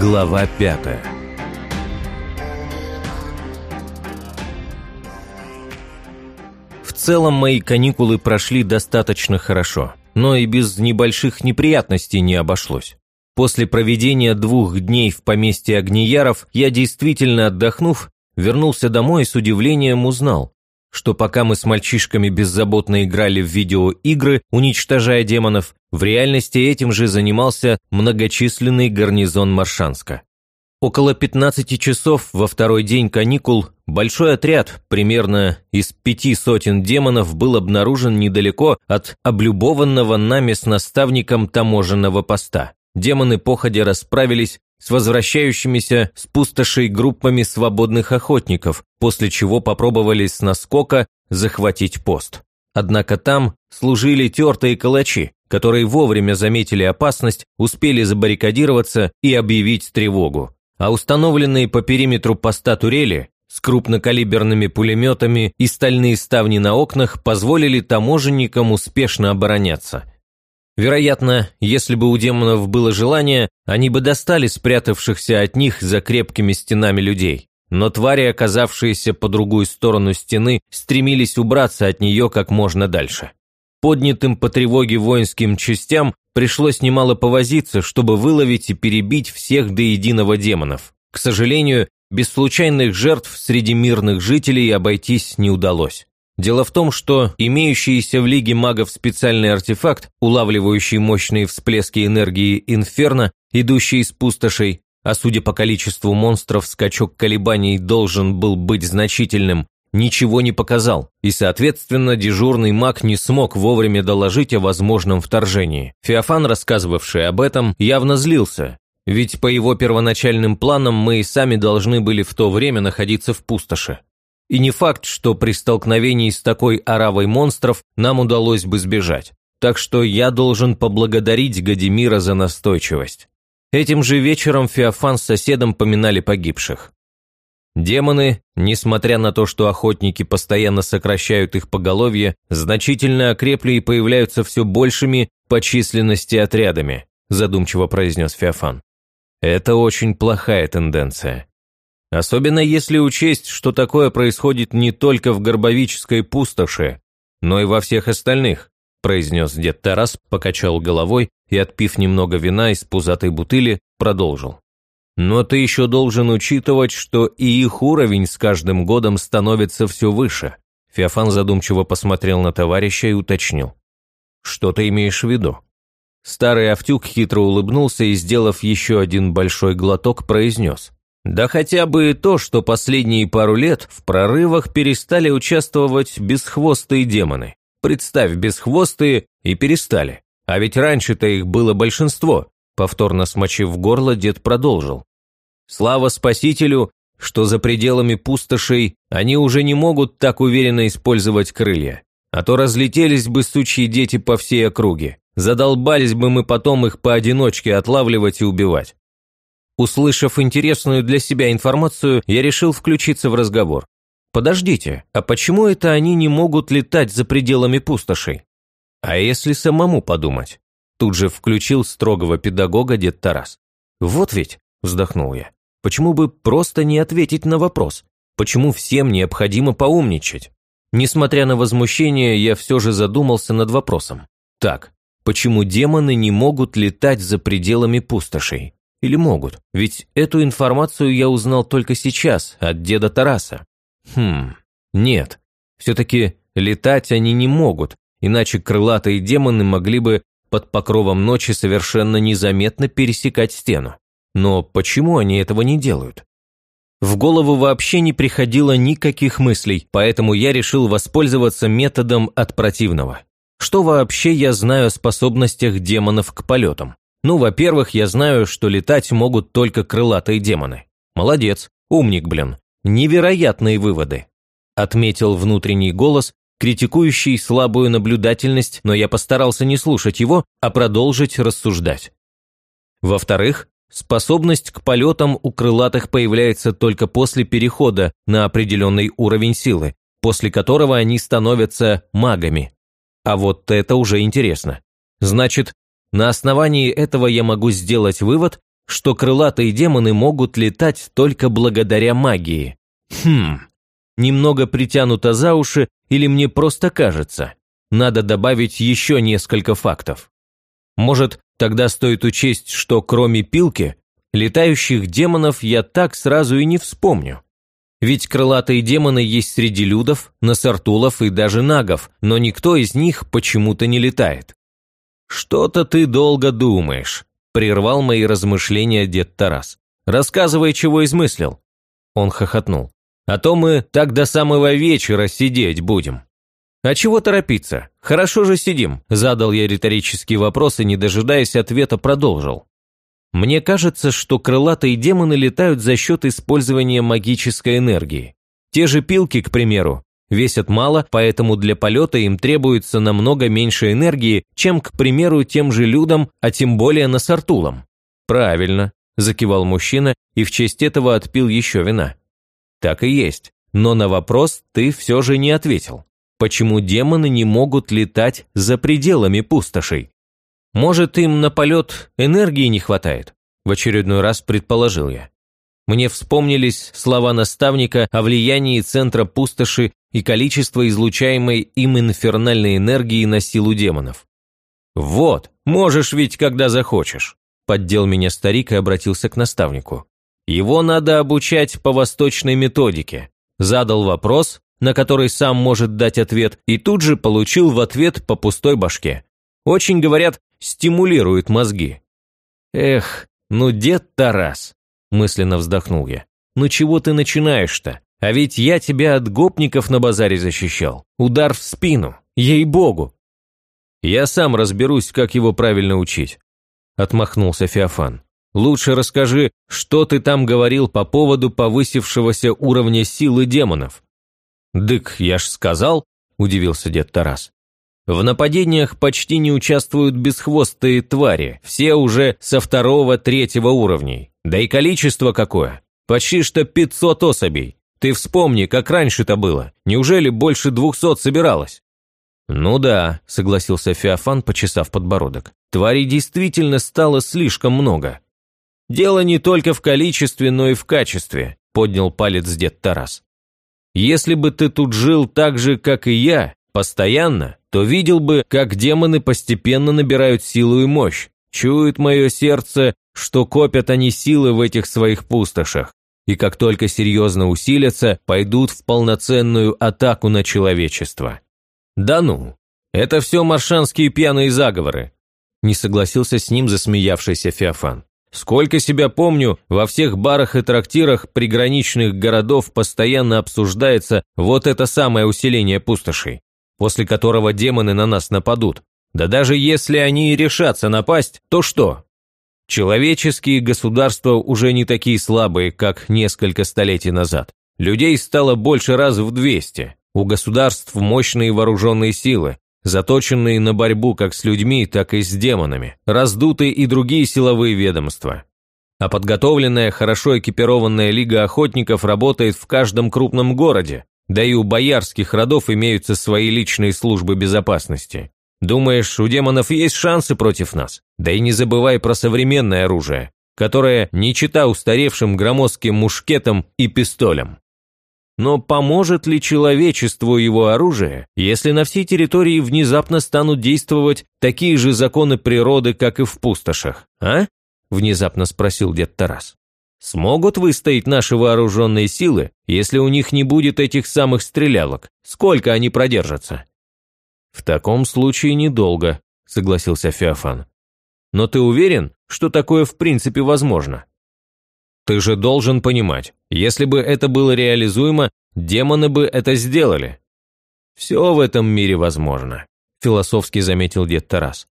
Глава пятая В целом мои каникулы прошли достаточно хорошо, но и без небольших неприятностей не обошлось. После проведения двух дней в поместье Огнияров я действительно отдохнув, вернулся домой и с удивлением узнал, что пока мы с мальчишками беззаботно играли в видеоигры, уничтожая демонов, в реальности этим же занимался многочисленный гарнизон Маршанска. Около 15 часов во второй день каникул большой отряд, примерно из пяти сотен демонов, был обнаружен недалеко от облюбованного нами с наставником таможенного поста. Демоны походя расправились с возвращающимися с пустошей группами свободных охотников, после чего попробовали с наскока захватить пост. Однако там служили тертые калачи, которые вовремя заметили опасность, успели забаррикадироваться и объявить тревогу. А установленные по периметру поста турели с крупнокалиберными пулеметами и стальные ставни на окнах позволили таможенникам успешно обороняться. Вероятно, если бы у демонов было желание, они бы достали спрятавшихся от них за крепкими стенами людей. Но твари, оказавшиеся по другую сторону стены, стремились убраться от нее как можно дальше. Поднятым по тревоге воинским частям пришлось немало повозиться, чтобы выловить и перебить всех до единого демонов. К сожалению, без случайных жертв среди мирных жителей обойтись не удалось. Дело в том, что имеющийся в Лиге магов специальный артефакт, улавливающий мощные всплески энергии инферно, идущий из пустошей, а судя по количеству монстров, скачок колебаний должен был быть значительным, ничего не показал, и, соответственно, дежурный маг не смог вовремя доложить о возможном вторжении. Феофан, рассказывавший об этом, явно злился, ведь по его первоначальным планам мы и сами должны были в то время находиться в пустоши. И не факт, что при столкновении с такой оравой монстров нам удалось бы сбежать. Так что я должен поблагодарить Гадимира за настойчивость. Этим же вечером Феофан с соседом поминали погибших. Демоны, несмотря на то, что охотники постоянно сокращают их поголовье, значительно окрепли и появляются все большими по численности отрядами, задумчиво произнес Феофан. Это очень плохая тенденция. Особенно если учесть, что такое происходит не только в Горбовической пустоши, но и во всех остальных, произнес дед Тарас, покачал головой и, отпив немного вина из пузатой бутыли, продолжил. Но ты еще должен учитывать, что и их уровень с каждым годом становится все выше. Феофан задумчиво посмотрел на товарища и уточнил. Что ты имеешь в виду? Старый Автюк хитро улыбнулся и, сделав еще один большой глоток, произнес. Да хотя бы то, что последние пару лет в прорывах перестали участвовать бесхвостые демоны. Представь, бесхвостые и перестали. А ведь раньше-то их было большинство. Повторно смочив горло, дед продолжил. Слава спасителю, что за пределами пустошей они уже не могут так уверенно использовать крылья. А то разлетелись бы сучьи дети по всей округе. Задолбались бы мы потом их поодиночке отлавливать и убивать. Услышав интересную для себя информацию, я решил включиться в разговор. «Подождите, а почему это они не могут летать за пределами пустошей? А если самому подумать?» Тут же включил строгого педагога дед Тарас. «Вот ведь», – вздохнул я, – «почему бы просто не ответить на вопрос? Почему всем необходимо поумничать?» Несмотря на возмущение, я все же задумался над вопросом. Так, почему демоны не могут летать за пределами пустошей? Или могут? Ведь эту информацию я узнал только сейчас, от деда Тараса. Хм, нет. Все-таки летать они не могут, иначе крылатые демоны могли бы под покровом ночи совершенно незаметно пересекать стену. Но почему они этого не делают? В голову вообще не приходило никаких мыслей, поэтому я решил воспользоваться методом от противного. Что вообще я знаю о способностях демонов к полетам? Ну, во-первых, я знаю, что летать могут только крылатые демоны. Молодец, умник, блин. Невероятные выводы. Отметил внутренний голос, критикующий слабую наблюдательность, но я постарался не слушать его, а продолжить рассуждать. Во-вторых, способность к полетам у крылатых появляется только после перехода на определенный уровень силы, после которого они становятся магами. А вот это уже интересно. Значит, на основании этого я могу сделать вывод, что крылатые демоны могут летать только благодаря магии. Хм, немного притянуто за уши или мне просто кажется? Надо добавить еще несколько фактов. Может, тогда стоит учесть, что кроме пилки, летающих демонов я так сразу и не вспомню. Ведь крылатые демоны есть среди людов, насартулов и даже нагов, но никто из них почему-то не летает. «Что-то ты долго думаешь», – прервал мои размышления дед Тарас. «Рассказывай, чего измыслил». Он хохотнул. «А то мы так до самого вечера сидеть будем». «А чего торопиться? Хорошо же сидим», – задал я риторический вопрос и, не дожидаясь ответа, продолжил. Мне кажется, что крылатые демоны летают за счет использования магической энергии. Те же пилки, к примеру, весят мало, поэтому для полета им требуется намного меньше энергии, чем, к примеру, тем же людям, а тем более насартулам. «Правильно», – закивал мужчина и в честь этого отпил еще вина. «Так и есть, но на вопрос ты все же не ответил. Почему демоны не могут летать за пределами пустошей? Может, им на полет энергии не хватает? В очередной раз предположил я. Мне вспомнились слова наставника о влиянии центра пустоши и количество излучаемой им инфернальной энергии на силу демонов. «Вот, можешь ведь, когда захочешь», – поддел меня старик и обратился к наставнику. «Его надо обучать по восточной методике». Задал вопрос, на который сам может дать ответ, и тут же получил в ответ по пустой башке. Очень, говорят, стимулирует мозги. Эх, ну дед Тарас, мысленно вздохнул я. Ну чего ты начинаешь-то? А ведь я тебя от гопников на базаре защищал. Удар в спину, ей-богу. Я сам разберусь, как его правильно учить. Отмахнулся Феофан. Лучше расскажи, что ты там говорил по поводу повысившегося уровня силы демонов. «Дык, я ж сказал», – удивился дед Тарас. В нападениях почти не участвуют бесхвостые твари, все уже со второго-третьего уровней. Да и количество какое. Почти что 500 особей. Ты вспомни, как раньше-то было. Неужели больше двухсот собиралось? «Ну да», – согласился Феофан, почесав подбородок. «Тварей действительно стало слишком много». «Дело не только в количестве, но и в качестве», – поднял палец дед Тарас. «Если бы ты тут жил так же, как и я, постоянно, то видел бы, как демоны постепенно набирают силу и мощь. Чует мое сердце, что копят они силы в этих своих пустошах, и как только серьезно усилятся, пойдут в полноценную атаку на человечество. Да ну, это все маршанские пьяные заговоры, не согласился с ним засмеявшийся Феофан. Сколько себя помню, во всех барах и трактирах приграничных городов постоянно обсуждается вот это самое усиление пустошей после которого демоны на нас нападут. Да даже если они и решатся напасть, то что? Человеческие государства уже не такие слабые, как несколько столетий назад. Людей стало больше раз в 200. У государств мощные вооруженные силы, заточенные на борьбу как с людьми, так и с демонами, раздуты и другие силовые ведомства. А подготовленная, хорошо экипированная лига охотников работает в каждом крупном городе, да и у боярских родов имеются свои личные службы безопасности. Думаешь, у демонов есть шансы против нас? Да и не забывай про современное оружие, которое не чита устаревшим громоздким мушкетам и пистолям. Но поможет ли человечеству его оружие, если на всей территории внезапно станут действовать такие же законы природы, как и в пустошах, а? Внезапно спросил дед Тарас. Смогут выстоять наши вооруженные силы, если у них не будет этих самых стрелялок? Сколько они продержатся?» «В таком случае недолго», – согласился Феофан. «Но ты уверен, что такое в принципе возможно?» «Ты же должен понимать, если бы это было реализуемо, демоны бы это сделали». «Все в этом мире возможно», – философски заметил дед Тарас.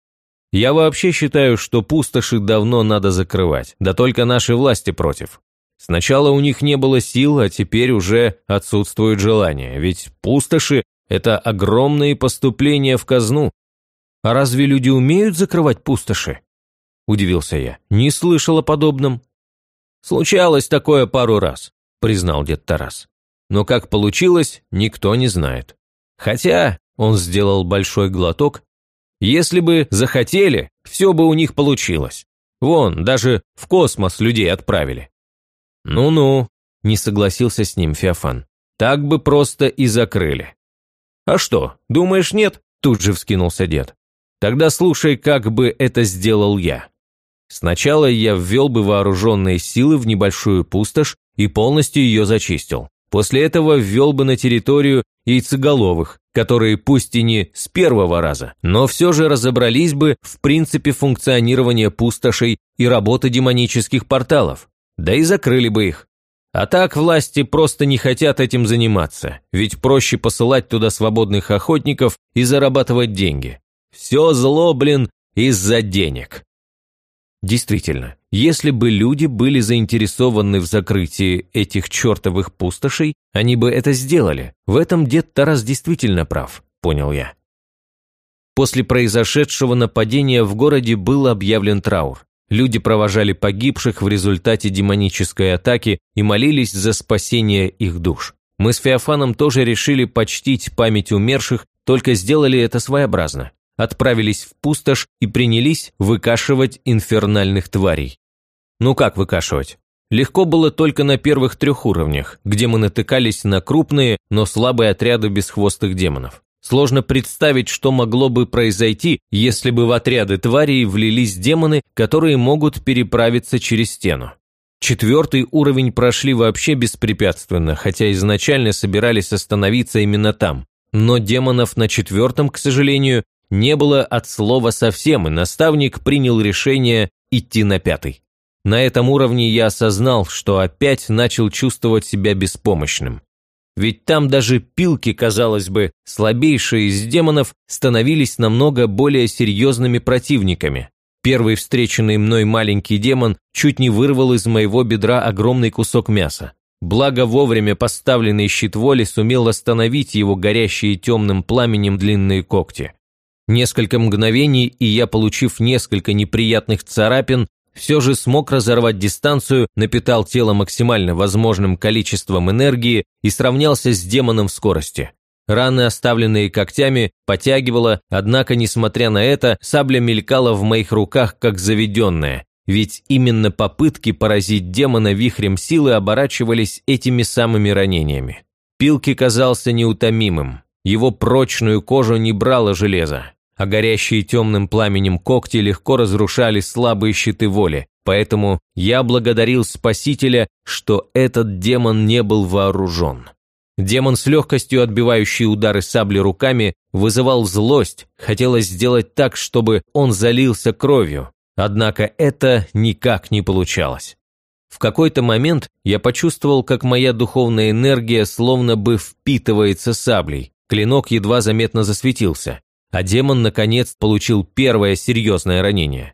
Я вообще считаю, что пустоши давно надо закрывать, да только наши власти против. Сначала у них не было сил, а теперь уже отсутствует желание, ведь пустоши – это огромные поступления в казну. А разве люди умеют закрывать пустоши? Удивился я. Не слышал о подобном. Случалось такое пару раз, признал дед Тарас. Но как получилось, никто не знает. Хотя он сделал большой глоток если бы захотели, все бы у них получилось. Вон, даже в космос людей отправили». «Ну-ну», – не согласился с ним Феофан. «Так бы просто и закрыли». «А что, думаешь, нет?» – тут же вскинулся дед. «Тогда слушай, как бы это сделал я. Сначала я ввел бы вооруженные силы в небольшую пустошь и полностью ее зачистил. После этого ввел бы на территорию яйцеголовых, которые пусть и не с первого раза, но все же разобрались бы в принципе функционирования пустошей и работы демонических порталов, да и закрыли бы их. А так власти просто не хотят этим заниматься, ведь проще посылать туда свободных охотников и зарабатывать деньги. Все зло, блин, из-за денег. Действительно, если бы люди были заинтересованы в закрытии этих чертовых пустошей, они бы это сделали. В этом дед Тарас действительно прав, понял я. После произошедшего нападения в городе был объявлен траур. Люди провожали погибших в результате демонической атаки и молились за спасение их душ. Мы с Феофаном тоже решили почтить память умерших, только сделали это своеобразно отправились в пустошь и принялись выкашивать инфернальных тварей. Ну как выкашивать? Легко было только на первых трех уровнях, где мы натыкались на крупные, но слабые отряды бесхвостых демонов. Сложно представить, что могло бы произойти, если бы в отряды тварей влились демоны, которые могут переправиться через стену. Четвертый уровень прошли вообще беспрепятственно, хотя изначально собирались остановиться именно там. Но демонов на четвертом, к сожалению, не было от слова совсем, и наставник принял решение идти на пятый. На этом уровне я осознал, что опять начал чувствовать себя беспомощным. Ведь там даже пилки, казалось бы, слабейшие из демонов, становились намного более серьезными противниками. Первый встреченный мной маленький демон чуть не вырвал из моего бедра огромный кусок мяса. Благо вовремя поставленный щит воли сумел остановить его горящие темным пламенем длинные когти. Несколько мгновений, и я, получив несколько неприятных царапин, все же смог разорвать дистанцию, напитал тело максимально возможным количеством энергии и сравнялся с демоном в скорости. Раны, оставленные когтями, потягивала, однако, несмотря на это, сабля мелькала в моих руках как заведенная, ведь именно попытки поразить демона вихрем силы оборачивались этими самыми ранениями. Пилки казался неутомимым, его прочную кожу не брало железо, а горящие темным пламенем когти легко разрушали слабые щиты воли, поэтому я благодарил Спасителя, что этот демон не был вооружен. Демон с легкостью отбивающий удары сабли руками вызывал злость, хотелось сделать так, чтобы он залился кровью, однако это никак не получалось. В какой-то момент я почувствовал, как моя духовная энергия словно бы впитывается саблей, клинок едва заметно засветился а демон, наконец, получил первое серьезное ранение.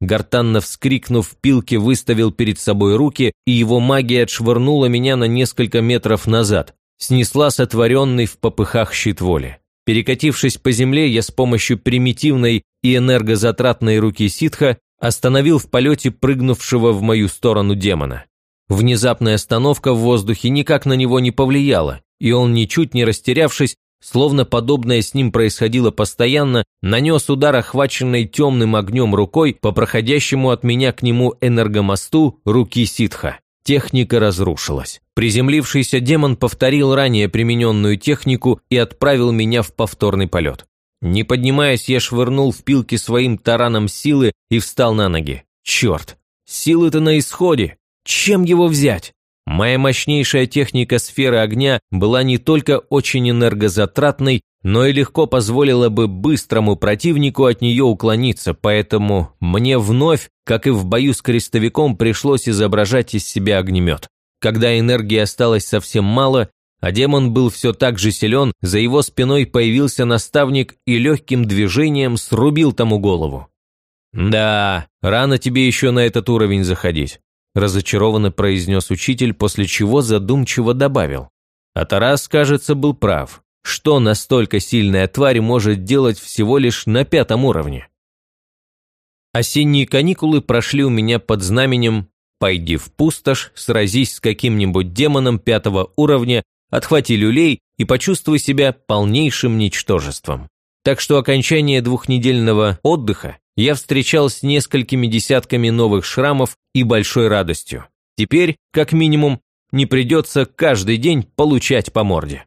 Гортанно вскрикнув, Пилки выставил перед собой руки, и его магия отшвырнула меня на несколько метров назад, снесла сотворенный в попыхах щит воли. Перекатившись по земле, я с помощью примитивной и энергозатратной руки ситха остановил в полете прыгнувшего в мою сторону демона. Внезапная остановка в воздухе никак на него не повлияла, и он, ничуть не растерявшись, словно подобное с ним происходило постоянно, нанес удар, охваченный темным огнем рукой по проходящему от меня к нему энергомосту руки ситха. Техника разрушилась. Приземлившийся демон повторил ранее примененную технику и отправил меня в повторный полет. Не поднимаясь, я швырнул в пилки своим тараном силы и встал на ноги. Черт, силы-то на исходе. Чем его взять? Моя мощнейшая техника сферы огня была не только очень энергозатратной, но и легко позволила бы быстрому противнику от нее уклониться, поэтому мне вновь, как и в бою с крестовиком, пришлось изображать из себя огнемет. Когда энергии осталось совсем мало, а демон был все так же силен, за его спиной появился наставник и легким движением срубил тому голову. «Да, рано тебе еще на этот уровень заходить разочарованно произнес учитель, после чего задумчиво добавил. А Тарас, кажется, был прав. Что настолько сильная тварь может делать всего лишь на пятом уровне? Осенние каникулы прошли у меня под знаменем «Пойди в пустошь, сразись с каким-нибудь демоном пятого уровня, отхвати люлей и почувствуй себя полнейшим ничтожеством». Так что окончание двухнедельного отдыха я встречал с несколькими десятками новых шрамов и большой радостью. Теперь, как минимум, не придется каждый день получать по морде.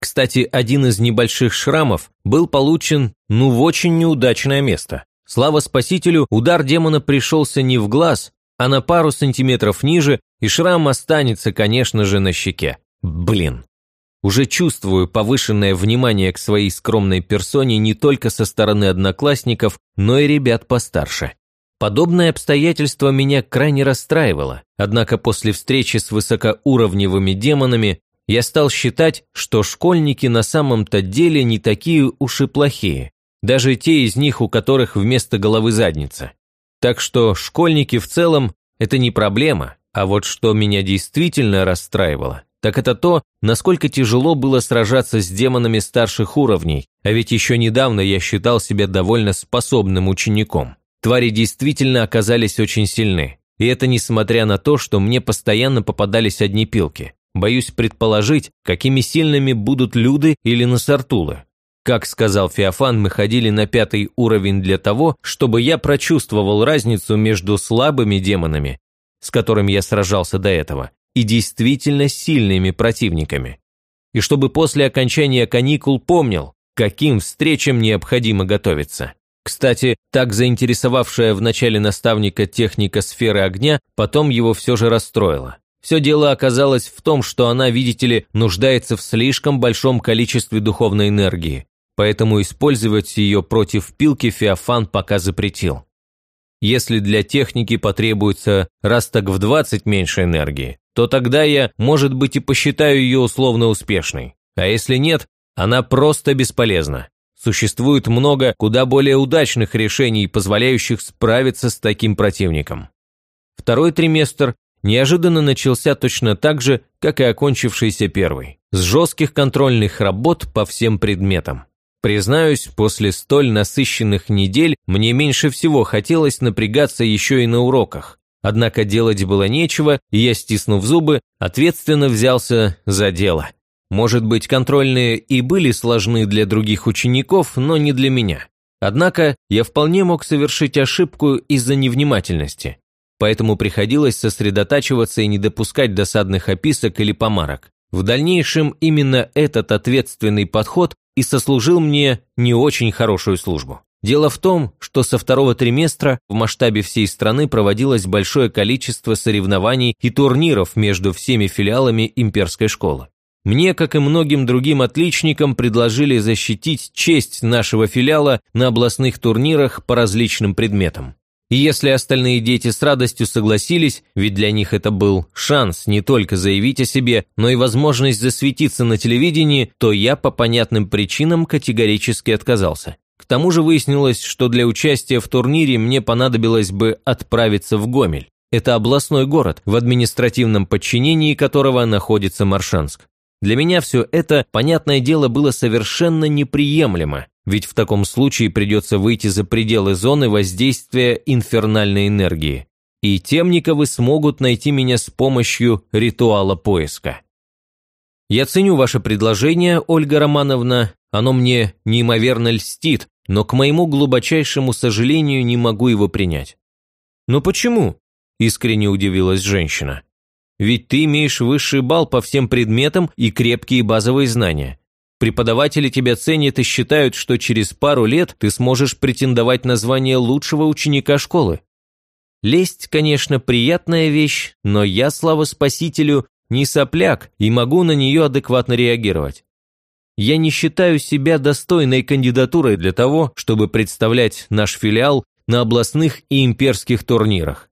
Кстати, один из небольших шрамов был получен, ну, в очень неудачное место. Слава спасителю, удар демона пришелся не в глаз, а на пару сантиметров ниже, и шрам останется, конечно же, на щеке. Блин. Уже чувствую повышенное внимание к своей скромной персоне не только со стороны одноклассников, но и ребят постарше. Подобное обстоятельство меня крайне расстраивало, однако после встречи с высокоуровневыми демонами я стал считать, что школьники на самом-то деле не такие уж и плохие, даже те из них, у которых вместо головы задница. Так что школьники в целом – это не проблема, а вот что меня действительно расстраивало, так это то, насколько тяжело было сражаться с демонами старших уровней, а ведь еще недавно я считал себя довольно способным учеником. Твари действительно оказались очень сильны, и это несмотря на то, что мне постоянно попадались одни пилки. Боюсь предположить, какими сильными будут люды или насартулы. Как сказал Феофан, мы ходили на пятый уровень для того, чтобы я прочувствовал разницу между слабыми демонами, с которыми я сражался до этого, и действительно сильными противниками. И чтобы после окончания каникул помнил, каким встречам необходимо готовиться. Кстати, так заинтересовавшая в начале наставника техника сферы огня потом его все же расстроила. Все дело оказалось в том, что она, видите ли, нуждается в слишком большом количестве духовной энергии, поэтому использовать ее против пилки Феофан пока запретил. Если для техники потребуется раз так в 20 меньше энергии, то тогда я, может быть, и посчитаю ее условно успешной. А если нет, она просто бесполезна. Существует много куда более удачных решений, позволяющих справиться с таким противником. Второй триместр неожиданно начался точно так же, как и окончившийся первый, с жестких контрольных работ по всем предметам. Признаюсь, после столь насыщенных недель мне меньше всего хотелось напрягаться еще и на уроках. Однако делать было нечего, и я, стиснув зубы, ответственно взялся за дело. Может быть, контрольные и были сложны для других учеников, но не для меня. Однако я вполне мог совершить ошибку из-за невнимательности. Поэтому приходилось сосредотачиваться и не допускать досадных описок или помарок. В дальнейшем именно этот ответственный подход и сослужил мне не очень хорошую службу. Дело в том, что со второго триместра в масштабе всей страны проводилось большое количество соревнований и турниров между всеми филиалами имперской школы. Мне, как и многим другим отличникам, предложили защитить честь нашего филиала на областных турнирах по различным предметам. И если остальные дети с радостью согласились, ведь для них это был шанс не только заявить о себе, но и возможность засветиться на телевидении, то я по понятным причинам категорически отказался. К тому же выяснилось, что для участия в турнире мне понадобилось бы отправиться в Гомель. Это областной город, в административном подчинении которого находится Маршанск. Для меня все это, понятное дело, было совершенно неприемлемо, ведь в таком случае придется выйти за пределы зоны воздействия инфернальной энергии. И темниковы смогут найти меня с помощью ритуала поиска. Я ценю ваше предложение, Ольга Романовна, оно мне неимоверно льстит, но к моему глубочайшему сожалению не могу его принять. Но почему? Искренне удивилась женщина. Ведь ты имеешь высший балл по всем предметам и крепкие базовые знания. Преподаватели тебя ценят и считают, что через пару лет ты сможешь претендовать на звание лучшего ученика школы. Лесть, конечно, приятная вещь, но я, слава спасителю, не сопляк и могу на нее адекватно реагировать. Я не считаю себя достойной кандидатурой для того, чтобы представлять наш филиал на областных и имперских турнирах»,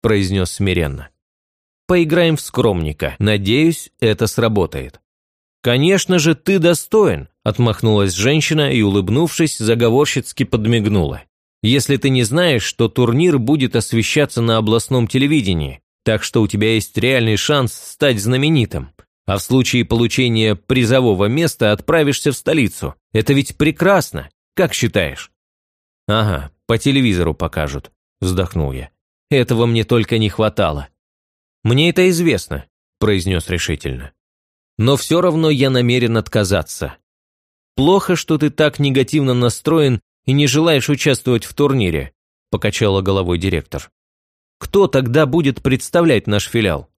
произнес смиренно. Поиграем в скромника. Надеюсь, это сработает». «Конечно же, ты достоин», – отмахнулась женщина и, улыбнувшись, заговорщицки подмигнула. «Если ты не знаешь, что турнир будет освещаться на областном телевидении, так что у тебя есть реальный шанс стать знаменитым, а в случае получения призового места отправишься в столицу. Это ведь прекрасно, как считаешь?» «Ага, по телевизору покажут», – вздохнул я. «Этого мне только не хватало. «Мне это известно», – произнес решительно. «Но все равно я намерен отказаться. Плохо, что ты так негативно настроен и не желаешь участвовать в турнире», – покачала головой директор. «Кто тогда будет представлять наш филиал?»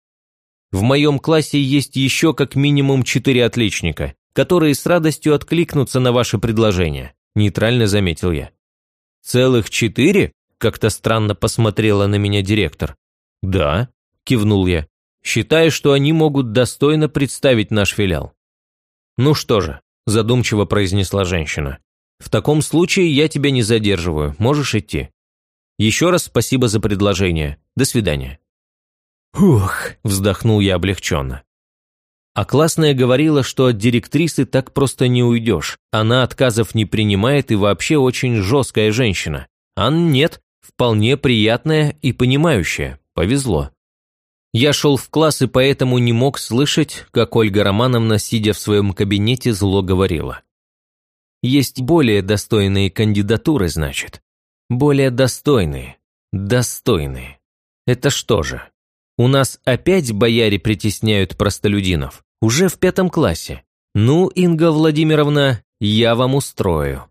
В моем классе есть еще как минимум четыре отличника, которые с радостью откликнутся на ваше предложение», – нейтрально заметил я. «Целых четыре?» – как-то странно посмотрела на меня директор. «Да», – кивнул я, считая, что они могут достойно представить наш филиал. «Ну что же», – задумчиво произнесла женщина, – «в таком случае я тебя не задерживаю, можешь идти. Еще раз спасибо за предложение. До свидания». «Ух», – вздохнул я облегченно. А классная говорила, что от директрисы так просто не уйдешь. Она отказов не принимает и вообще очень жесткая женщина. А нет, вполне приятная и понимающая. Повезло. Я шел в класс и поэтому не мог слышать, как Ольга Романовна, сидя в своем кабинете, зло говорила. Есть более достойные кандидатуры, значит. Более достойные. Достойные. Это что же? У нас опять бояре притесняют простолюдинов? Уже в пятом классе. Ну, Инга Владимировна, я вам устрою.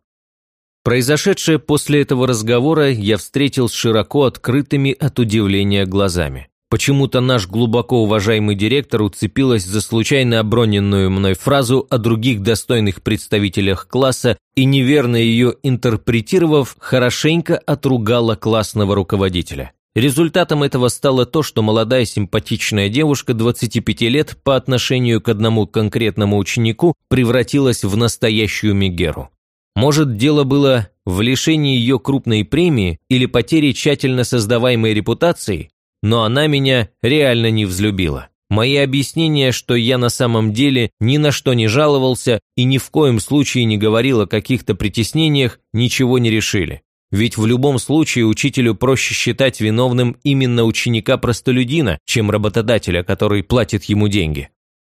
Произошедшее после этого разговора я встретил с широко открытыми от удивления глазами. Почему-то наш глубоко уважаемый директор уцепилась за случайно оброненную мной фразу о других достойных представителях класса и, неверно ее интерпретировав, хорошенько отругала классного руководителя. Результатом этого стало то, что молодая симпатичная девушка 25 лет по отношению к одному конкретному ученику превратилась в настоящую Мегеру. Может, дело было в лишении ее крупной премии или потере тщательно создаваемой репутации, но она меня реально не взлюбила. Мои объяснения, что я на самом деле ни на что не жаловался и ни в коем случае не говорил о каких-то притеснениях, ничего не решили. Ведь в любом случае учителю проще считать виновным именно ученика-простолюдина, чем работодателя, который платит ему деньги.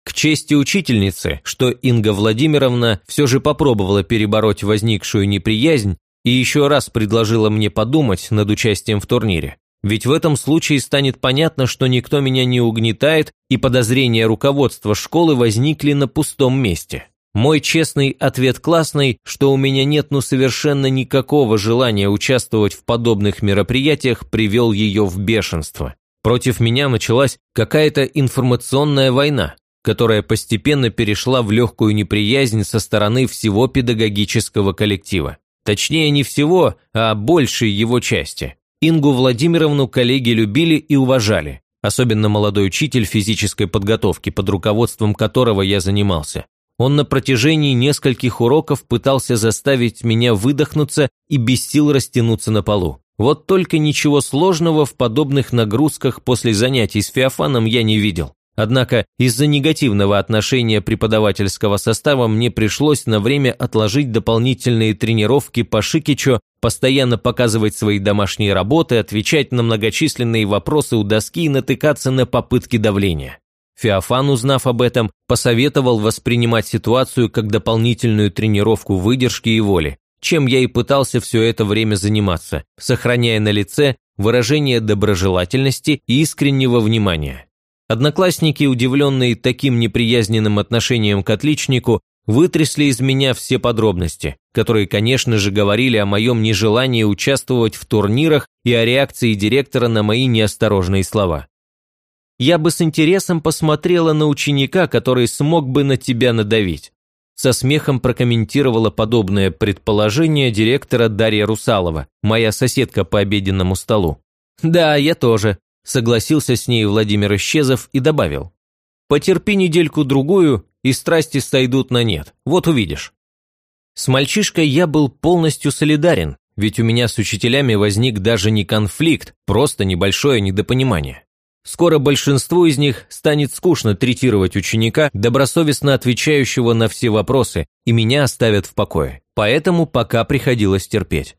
К чести учительницы, что Инга Владимировна все же попробовала перебороть возникшую неприязнь и еще раз предложила мне подумать над участием в турнире. Ведь в этом случае станет понятно, что никто меня не угнетает, и подозрения руководства школы возникли на пустом месте. Мой честный ответ классный, что у меня нет ну совершенно никакого желания участвовать в подобных мероприятиях, привел ее в бешенство. Против меня началась какая-то информационная война, которая постепенно перешла в легкую неприязнь со стороны всего педагогического коллектива. Точнее, не всего, а большей его части. Ингу Владимировну коллеги любили и уважали, особенно молодой учитель физической подготовки, под руководством которого я занимался. Он на протяжении нескольких уроков пытался заставить меня выдохнуться и без сил растянуться на полу. Вот только ничего сложного в подобных нагрузках после занятий с Феофаном я не видел. Однако из-за негативного отношения преподавательского состава мне пришлось на время отложить дополнительные тренировки по Шикичу, постоянно показывать свои домашние работы, отвечать на многочисленные вопросы у доски и натыкаться на попытки давления. Феофан, узнав об этом, посоветовал воспринимать ситуацию как дополнительную тренировку выдержки и воли, чем я и пытался все это время заниматься, сохраняя на лице выражение доброжелательности и искреннего внимания. Одноклассники, удивленные таким неприязненным отношением к отличнику, вытрясли из меня все подробности, которые, конечно же, говорили о моем нежелании участвовать в турнирах и о реакции директора на мои неосторожные слова я бы с интересом посмотрела на ученика, который смог бы на тебя надавить. Со смехом прокомментировала подобное предположение директора Дарья Русалова, моя соседка по обеденному столу. «Да, я тоже», – согласился с ней Владимир Исчезов и добавил. «Потерпи недельку-другую, и страсти сойдут на нет, вот увидишь». С мальчишкой я был полностью солидарен, ведь у меня с учителями возник даже не конфликт, просто небольшое недопонимание. Скоро большинству из них станет скучно третировать ученика, добросовестно отвечающего на все вопросы, и меня оставят в покое. Поэтому пока приходилось терпеть.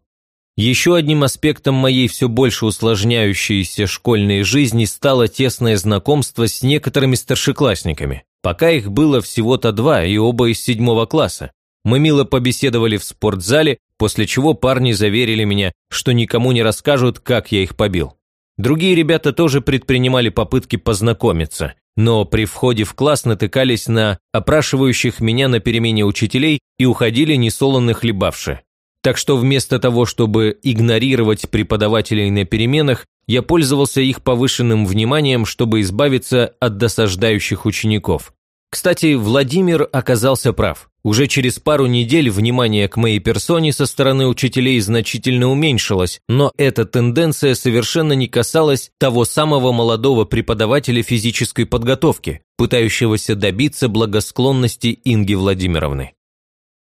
Еще одним аспектом моей все больше усложняющейся школьной жизни стало тесное знакомство с некоторыми старшеклассниками. Пока их было всего-то два, и оба из седьмого класса. Мы мило побеседовали в спортзале, после чего парни заверили меня, что никому не расскажут, как я их побил. Другие ребята тоже предпринимали попытки познакомиться, но при входе в класс натыкались на опрашивающих меня на перемене учителей и уходили несолоно хлебавши. Так что вместо того, чтобы игнорировать преподавателей на переменах, я пользовался их повышенным вниманием, чтобы избавиться от досаждающих учеников. Кстати, Владимир оказался прав. Уже через пару недель внимание к моей персоне со стороны учителей значительно уменьшилось, но эта тенденция совершенно не касалась того самого молодого преподавателя физической подготовки, пытающегося добиться благосклонности Инги Владимировны.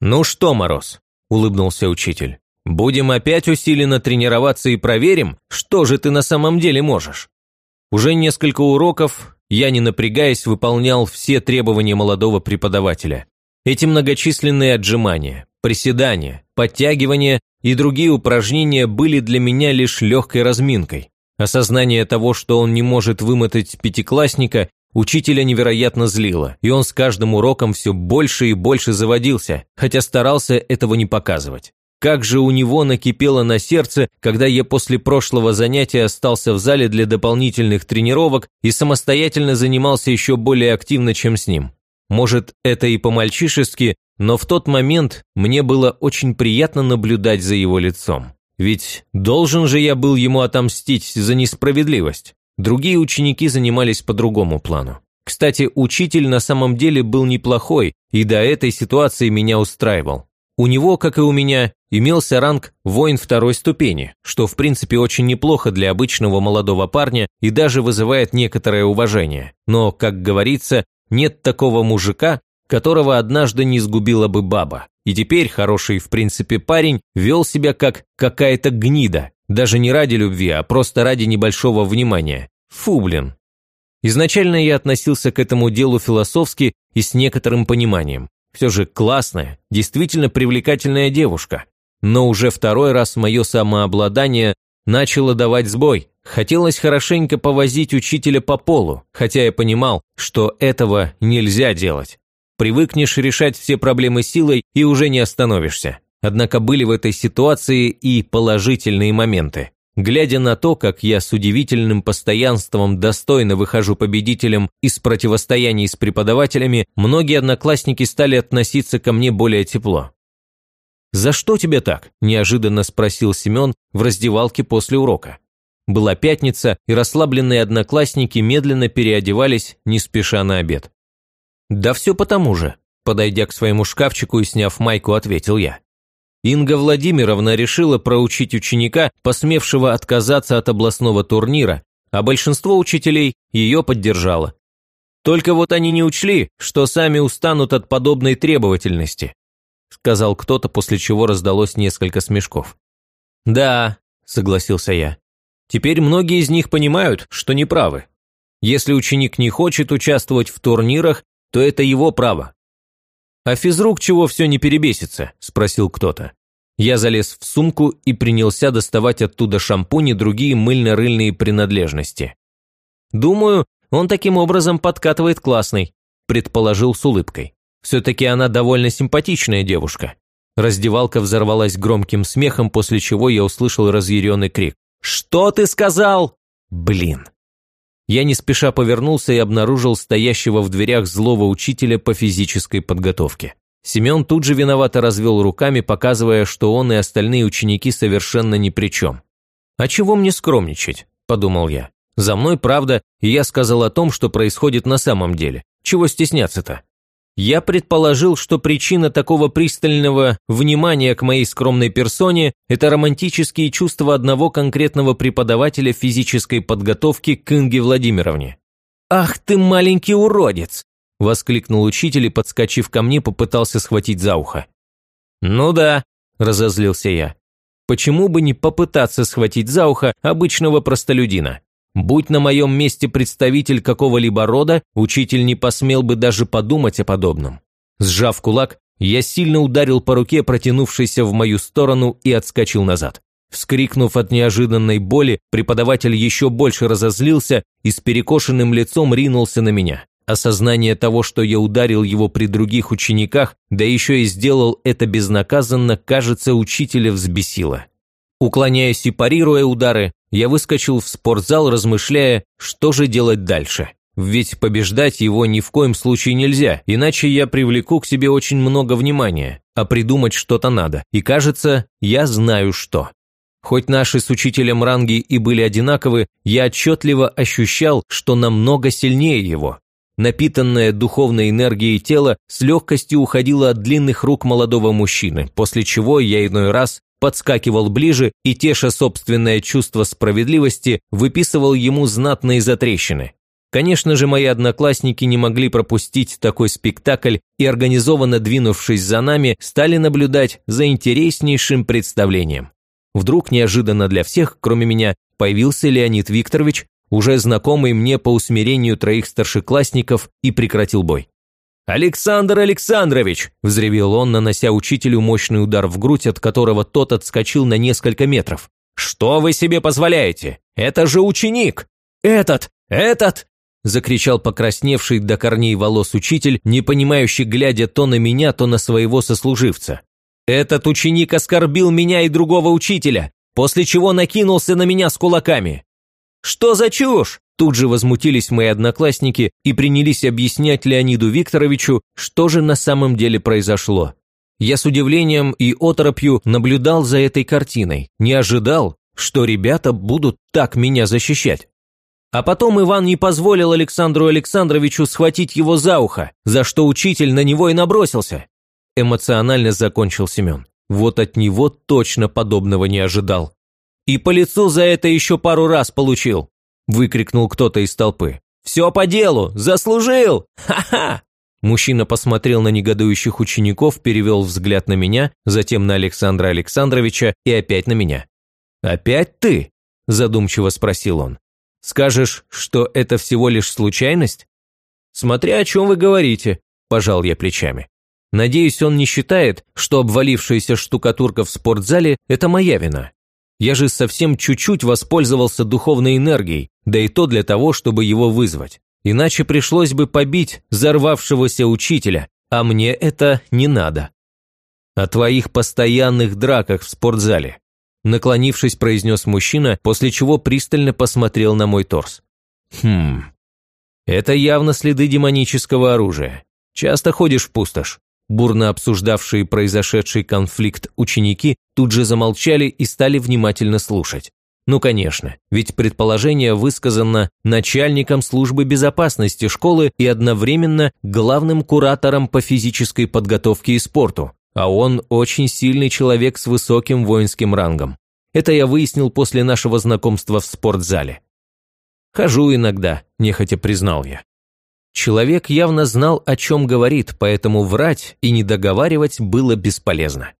«Ну что, Мороз?» – улыбнулся учитель. «Будем опять усиленно тренироваться и проверим, что же ты на самом деле можешь». Уже несколько уроков я, не напрягаясь, выполнял все требования молодого преподавателя. Эти многочисленные отжимания, приседания, подтягивания и другие упражнения были для меня лишь легкой разминкой. Осознание того, что он не может вымотать пятиклассника, учителя невероятно злило, и он с каждым уроком все больше и больше заводился, хотя старался этого не показывать. Как же у него накипело на сердце, когда я после прошлого занятия остался в зале для дополнительных тренировок и самостоятельно занимался еще более активно, чем с ним. Может, это и по-мальчишески, но в тот момент мне было очень приятно наблюдать за его лицом. Ведь должен же я был ему отомстить за несправедливость. Другие ученики занимались по другому плану. Кстати, учитель на самом деле был неплохой, и до этой ситуации меня устраивал. У него, как и у меня, имелся ранг воин второй ступени, что в принципе очень неплохо для обычного молодого парня и даже вызывает некоторое уважение. Но, как говорится, нет такого мужика, которого однажды не сгубила бы баба. И теперь хороший, в принципе, парень вел себя как какая-то гнида, даже не ради любви, а просто ради небольшого внимания. Фу, блин. Изначально я относился к этому делу философски и с некоторым пониманием. Все же классная, действительно привлекательная девушка. Но уже второй раз мое самообладание начало давать сбой. Хотелось хорошенько повозить учителя по полу, хотя я понимал, что этого нельзя делать. Привыкнешь решать все проблемы силой и уже не остановишься. Однако были в этой ситуации и положительные моменты. Глядя на то, как я с удивительным постоянством достойно выхожу победителем из противостояний с преподавателями, многие одноклассники стали относиться ко мне более тепло. «За что тебе так?» – неожиданно спросил Семен в раздевалке после урока. Была пятница, и расслабленные одноклассники медленно переодевались, не спеша на обед. «Да все потому же», – подойдя к своему шкафчику и сняв майку, ответил я. Инга Владимировна решила проучить ученика, посмевшего отказаться от областного турнира, а большинство учителей ее поддержало. Только вот они не учли, что сами устанут от подобной требовательности, сказал кто-то, после чего раздалось несколько смешков. Да, согласился я. Теперь многие из них понимают, что неправы. Если ученик не хочет участвовать в турнирах, то это его право. «А физрук чего все не перебесится?» – спросил кто-то. Я залез в сумку и принялся доставать оттуда шампунь и другие мыльно-рыльные принадлежности. «Думаю, он таким образом подкатывает классный», – предположил с улыбкой. «Все-таки она довольно симпатичная девушка». Раздевалка взорвалась громким смехом, после чего я услышал разъяренный крик. «Что ты сказал?» «Блин». Я не спеша повернулся и обнаружил стоящего в дверях злого учителя по физической подготовке. Семен тут же виновато развел руками, показывая, что он и остальные ученики совершенно ни при чем. «А чего мне скромничать?» – подумал я. «За мной правда, и я сказал о том, что происходит на самом деле. Чего стесняться-то?» Я предположил, что причина такого пристального внимания к моей скромной персоне – это романтические чувства одного конкретного преподавателя физической подготовки к Инге Владимировне. «Ах ты маленький уродец!» – воскликнул учитель и, подскочив ко мне, попытался схватить за ухо. «Ну да», – разозлился я. «Почему бы не попытаться схватить за ухо обычного простолюдина? Будь на моем месте представитель какого-либо рода, учитель не посмел бы даже подумать о подобном. Сжав кулак, я сильно ударил по руке, протянувшейся в мою сторону, и отскочил назад. Вскрикнув от неожиданной боли, преподаватель еще больше разозлился и с перекошенным лицом ринулся на меня. Осознание того, что я ударил его при других учениках, да еще и сделал это безнаказанно, кажется, учителя взбесило. Уклоняясь и парируя удары, я выскочил в спортзал, размышляя, что же делать дальше. Ведь побеждать его ни в коем случае нельзя, иначе я привлеку к себе очень много внимания, а придумать что-то надо. И кажется, я знаю что. Хоть наши с учителем ранги и были одинаковы, я отчетливо ощущал, что намного сильнее его. Напитанное духовной энергией тело с легкостью уходило от длинных рук молодого мужчины, после чего я иной раз подскакивал ближе и, теша собственное чувство справедливости, выписывал ему знатные затрещины. Конечно же, мои одноклассники не могли пропустить такой спектакль и, организованно двинувшись за нами, стали наблюдать за интереснейшим представлением. Вдруг неожиданно для всех, кроме меня, появился Леонид Викторович, уже знакомый мне по усмирению троих старшеклассников, и прекратил бой. «Александр Александрович!» – взревел он, нанося учителю мощный удар в грудь, от которого тот отскочил на несколько метров. «Что вы себе позволяете? Это же ученик!» «Этот! Этот!» – закричал покрасневший до корней волос учитель, не понимающий, глядя то на меня, то на своего сослуживца. «Этот ученик оскорбил меня и другого учителя, после чего накинулся на меня с кулаками. «Что за чушь?» Тут же возмутились мои одноклассники и принялись объяснять Леониду Викторовичу, что же на самом деле произошло. Я с удивлением и оторопью наблюдал за этой картиной, не ожидал, что ребята будут так меня защищать. А потом Иван не позволил Александру Александровичу схватить его за ухо, за что учитель на него и набросился. Эмоционально закончил Семен. Вот от него точно подобного не ожидал. «И по лицу за это еще пару раз получил!» – выкрикнул кто-то из толпы. «Все по делу! Заслужил! Ха-ха!» Мужчина посмотрел на негодующих учеников, перевел взгляд на меня, затем на Александра Александровича и опять на меня. «Опять ты?» – задумчиво спросил он. «Скажешь, что это всего лишь случайность?» «Смотря о чем вы говорите», – пожал я плечами. «Надеюсь, он не считает, что обвалившаяся штукатурка в спортзале – это моя вина. Я же совсем чуть-чуть воспользовался духовной энергией, да и то для того, чтобы его вызвать. Иначе пришлось бы побить взорвавшегося учителя, а мне это не надо. О твоих постоянных драках в спортзале. Наклонившись, произнес мужчина, после чего пристально посмотрел на мой торс. Хм, это явно следы демонического оружия. Часто ходишь в пустошь. Бурно обсуждавшие произошедший конфликт ученики тут же замолчали и стали внимательно слушать. Ну, конечно, ведь предположение высказано начальником службы безопасности школы и одновременно главным куратором по физической подготовке и спорту, а он очень сильный человек с высоким воинским рангом. Это я выяснил после нашего знакомства в спортзале. «Хожу иногда», – нехотя признал я. Человек явно знал, о чем говорит, поэтому врать и не договаривать было бесполезно.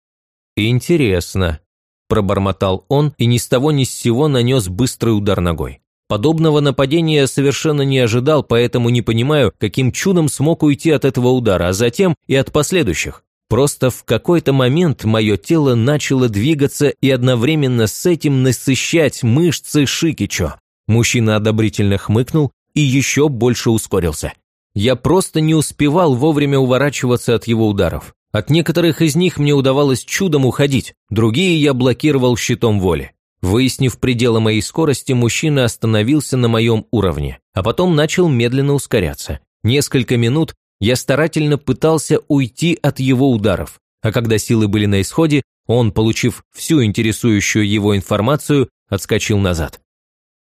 «Интересно», – пробормотал он и ни с того ни с сего нанес быстрый удар ногой. Подобного нападения совершенно не ожидал, поэтому не понимаю, каким чудом смог уйти от этого удара, а затем и от последующих. Просто в какой-то момент мое тело начало двигаться и одновременно с этим насыщать мышцы Шикичо. Мужчина одобрительно хмыкнул и еще больше ускорился. Я просто не успевал вовремя уворачиваться от его ударов. От некоторых из них мне удавалось чудом уходить, другие я блокировал щитом воли. Выяснив пределы моей скорости, мужчина остановился на моем уровне, а потом начал медленно ускоряться. Несколько минут я старательно пытался уйти от его ударов, а когда силы были на исходе, он, получив всю интересующую его информацию, отскочил назад.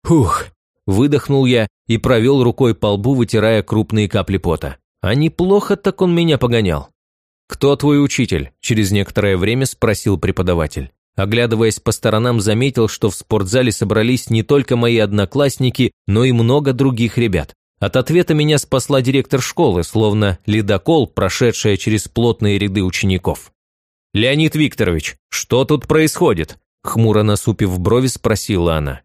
Фух, Выдохнул я и провел рукой по лбу, вытирая крупные капли пота. А неплохо так он меня погонял. «Кто твой учитель?» – через некоторое время спросил преподаватель. Оглядываясь по сторонам, заметил, что в спортзале собрались не только мои одноклассники, но и много других ребят. От ответа меня спасла директор школы, словно ледокол, прошедшая через плотные ряды учеников. «Леонид Викторович, что тут происходит?» Хмуро насупив брови, спросила она.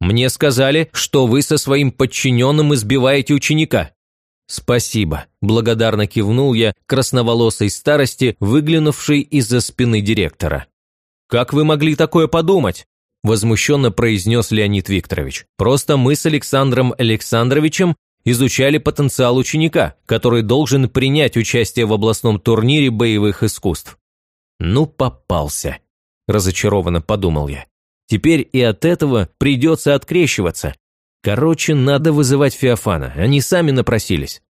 Мне сказали, что вы со своим подчиненным избиваете ученика». «Спасибо», – благодарно кивнул я красноволосой старости, выглянувшей из-за спины директора. «Как вы могли такое подумать?» – возмущенно произнес Леонид Викторович. «Просто мы с Александром Александровичем изучали потенциал ученика, который должен принять участие в областном турнире боевых искусств». «Ну, попался», – разочарованно подумал я. Теперь и от этого придется открещиваться. Короче, надо вызывать Феофана, они сами напросились.